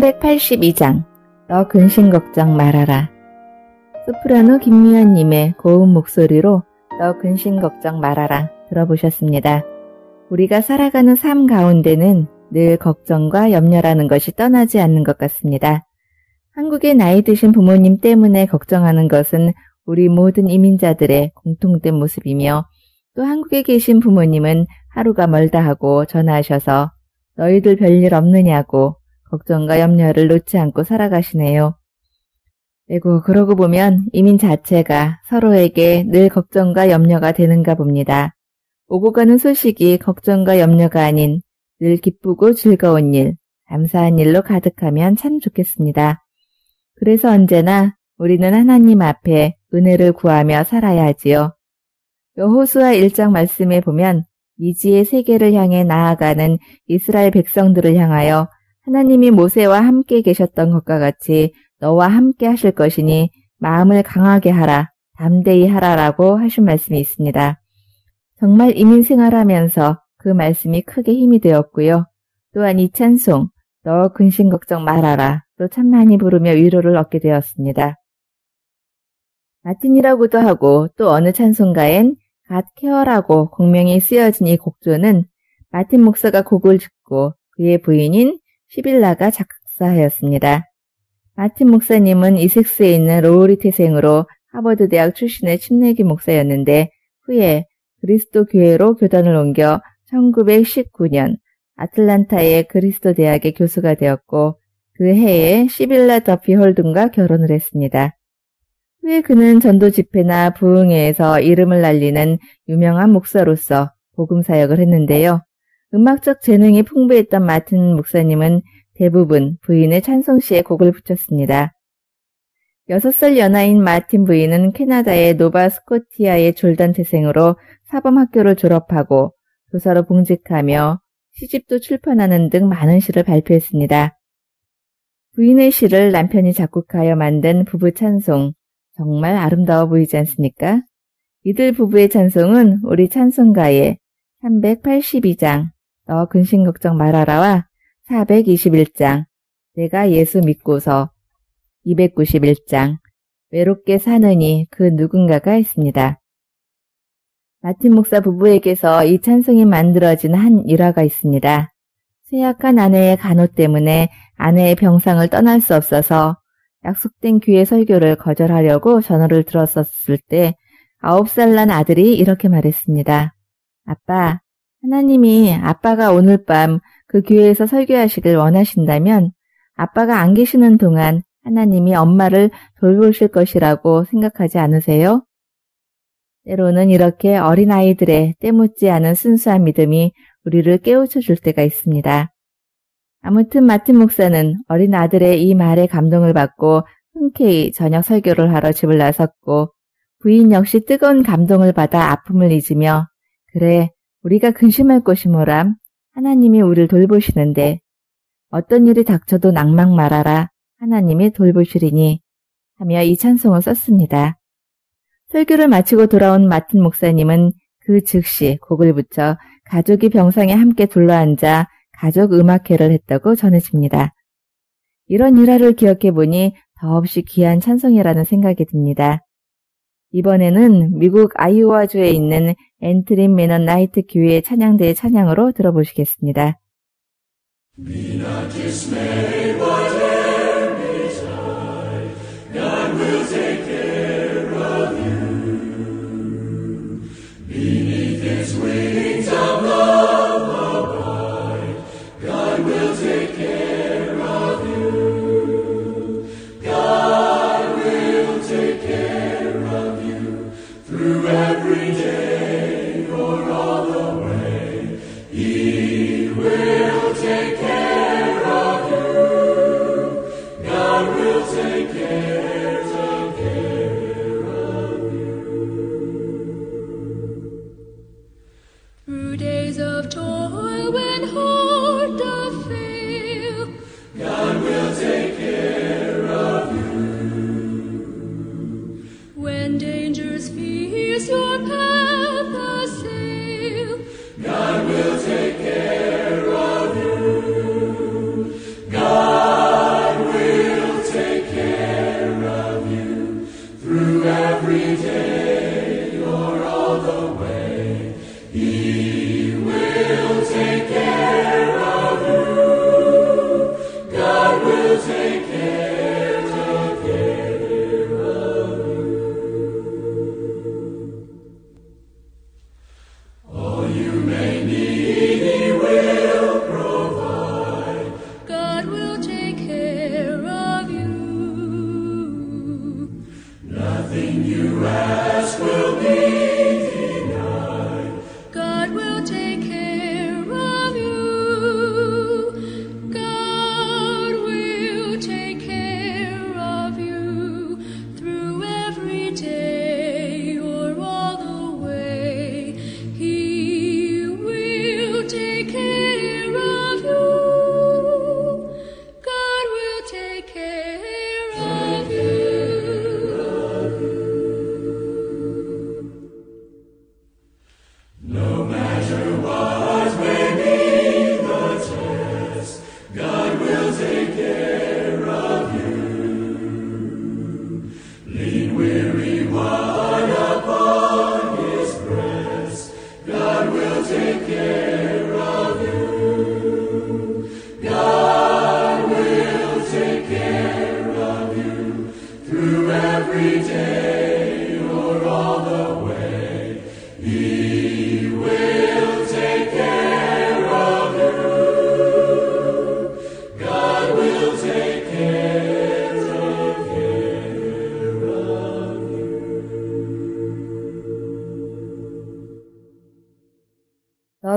382장 너 근심 걱정 말아라 소프라노 김미연님의 고운 목소리로 너 근심 걱정 말아라 들어보셨습니다. 우리가 살아가는 삶 가운데는 늘 걱정과 염려라는 것이 떠나지 않는 것 같습니다. 한국의 나이 드신 부모님 때문에 걱정하는 것은 우리 모든 이민자들의 공통된 모습이며 또 한국에 계신 부모님은 하루가 멀다 하고 전화하셔서 너희들 별일 없느냐고 걱정과 염려를 놓지 않고 살아가시네요. 그리고 그러고 보면 이민 자체가 서로에게 늘 걱정과 염려가 되는가 봅니다. 오고 가는 소식이 걱정과 염려가 아닌 늘 기쁘고 즐거운 일, 감사한 일로 가득하면 참 좋겠습니다. 그래서 언제나 우리는 하나님 앞에 은혜를 구하며 살아야 하지요. 여호수아 1장 말씀에 보면 미지의 세계를 향해 나아가는 이스라엘 백성들을 향하여 하나님이 모세와 함께 계셨던 것과 같이 너와 함께 하실 것이니 마음을 강하게 하라, 담대히 하라라고 하신 말씀이 있습니다. 정말 이민 생활하면서 그 말씀이 크게 힘이 되었고요. 또한 이 찬송, 너 근심 걱정 말아라, 또 참 많이 부르며 위로를 얻게 되었습니다. 마틴이라고도 하고 또 어느 찬송가엔 God Care라고 곡명이 쓰여진 이 곡조는 마틴 목사가 곡을 짓고 그의 부인인 시빌라가 작사하였습니다. 마틴 목사님은 에섹스에 있는 로우리 태생으로 하버드 대학 출신의 침례교 목사였는데 후에 그리스도 교회로 교단을 옮겨 1919년 아틀란타의 그리스도 대학의 교수가 되었고 그 해에 시빌라 더피 홀든과 결혼을 했습니다. 후에 그는 전도 집회나 부흥회에서 이름을 날리는 유명한 목사로서 복음 사역을 했는데요. 음악적 재능이 풍부했던 마틴 목사님은 대부분 부인의 찬송시에 곡을 붙였습니다. 6살 연하인 마틴 부인은 캐나다의 노바스코티아의 졸단 태생으로 사범학교를 졸업하고 교사로 봉직하며 시집도 출판하는 등 많은 시를 발표했습니다. 부인의 시를 남편이 작곡하여 만든 부부 찬송, 정말 아름다워 보이지 않습니까? 이들 부부의 찬송은 우리 찬송가의 382장, 너 근심 걱정 말아라와 421장, 내가 예수 믿고서 291장, 외롭게 사느니 그 누군가가 있습니다. 마틴 목사 부부에게서 이 찬송이 만들어진 한 일화가 있습니다. 쇠약한 아내의 간호 때문에 아내의 병상을 떠날 수 없어서 약속된 귀의 설교를 거절하려고 전화를 들었었을 때 아홉 살 난 아들이 이렇게 말했습니다. 아빠, 하나님이 아빠가 오늘 밤 그 교회에서 설교하시길 원하신다면 아빠가 안 계시는 동안 하나님이 엄마를 돌보실 것이라고 생각하지 않으세요? 때로는 이렇게 어린아이들의 때묻지 않은 순수한 믿음이 우리를 깨우쳐 줄 때가 있습니다. 아무튼 마틴 목사는 어린 아들의 이 말에 감동을 받고 흔쾌히 저녁 설교를 하러 집을 나섰고 부인 역시 뜨거운 감동을 받아 아픔을 잊으며 그래 우리가 근심할 것이 뭐람 하나님이 우리를 돌보시는데 어떤 일이 닥쳐도 낭망 말아라 하나님이 돌보시리니 하며 이 찬송을 썼습니다. 설교를 마치고 돌아온 마틴 목사님은 그 즉시 곡을 붙여 가족이 병상에 함께 둘러앉아 가족 음악회를 했다고 전해집니다. 이런 일화를 기억해 보니 더없이 귀한 찬송이라는 생각이 듭니다. 이번에는 미국 아이오와주에 있는 엔트림 매넌 나이트 교회의 찬양대의 찬양으로 들어보시겠습니다.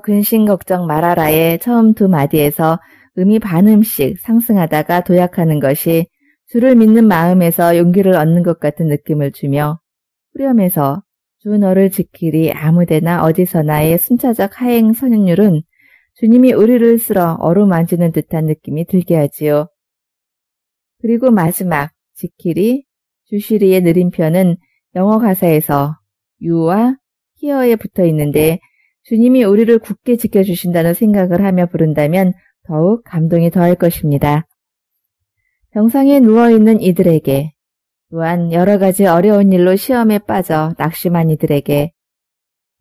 근심 걱정 말아라의 처음 두 마디에서 음이 반음씩 상승하다가 도약하는 것이 주를 믿는 마음에서 용기를 얻는 것 같은 느낌을 주며 후렴에서 주 너를 지키리 아무데나 어디서나의 순차적 하행 선율은 주님이 우리를 쓸어 어루만지는 듯한 느낌이 들게 하지요. 그리고 마지막 지키리 주시리의 느림표는 영어 가사에서 유와 히어에 붙어 있는데 주님이 우리를 굳게 지켜주신다는 생각을 하며 부른다면 더욱 감동이 더할 것입니다. 병상에 누워있는 이들에게 또한 여러 가지 어려운 일로 시험에 빠져 낙심한 이들에게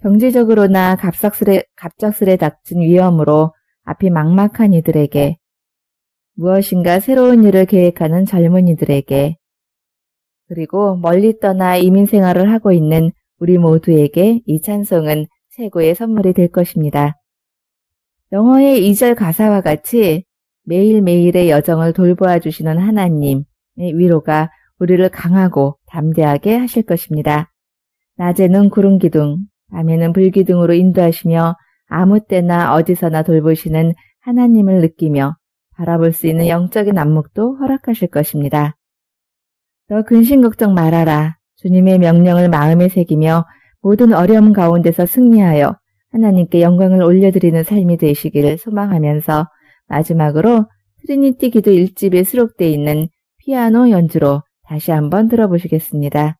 경제적으로나 갑작스레, 갑작스레 닥친 위험으로 앞이 막막한 이들에게 무엇인가 새로운 일을 계획하는 젊은이들에게 그리고 멀리 떠나 이민 생활을 하고 있는 우리 모두에게 이 찬송은 최고의 선물이 될 것입니다. 영어의 2절 가사와 같이 매일매일의 여정을 돌보아 주시는 하나님의 위로가 우리를 강하고 담대하게 하실 것입니다. 낮에는 구름 기둥, 밤에는 불 기둥으로 인도하시며 아무 때나 어디서나 돌보시는 하나님을 느끼며 바라볼 수 있는 영적인 안목도 허락하실 것입니다. 너 근심 걱정 말아라. 주님의 명령을 마음에 새기며 모든 어려움 가운데서 승리하여 하나님께 영광을 올려드리는 삶이 되시기를 소망하면서 마지막으로 트리니티 기도 1집에 수록되어 있는 피아노 연주로 다시 한번 들어보시겠습니다.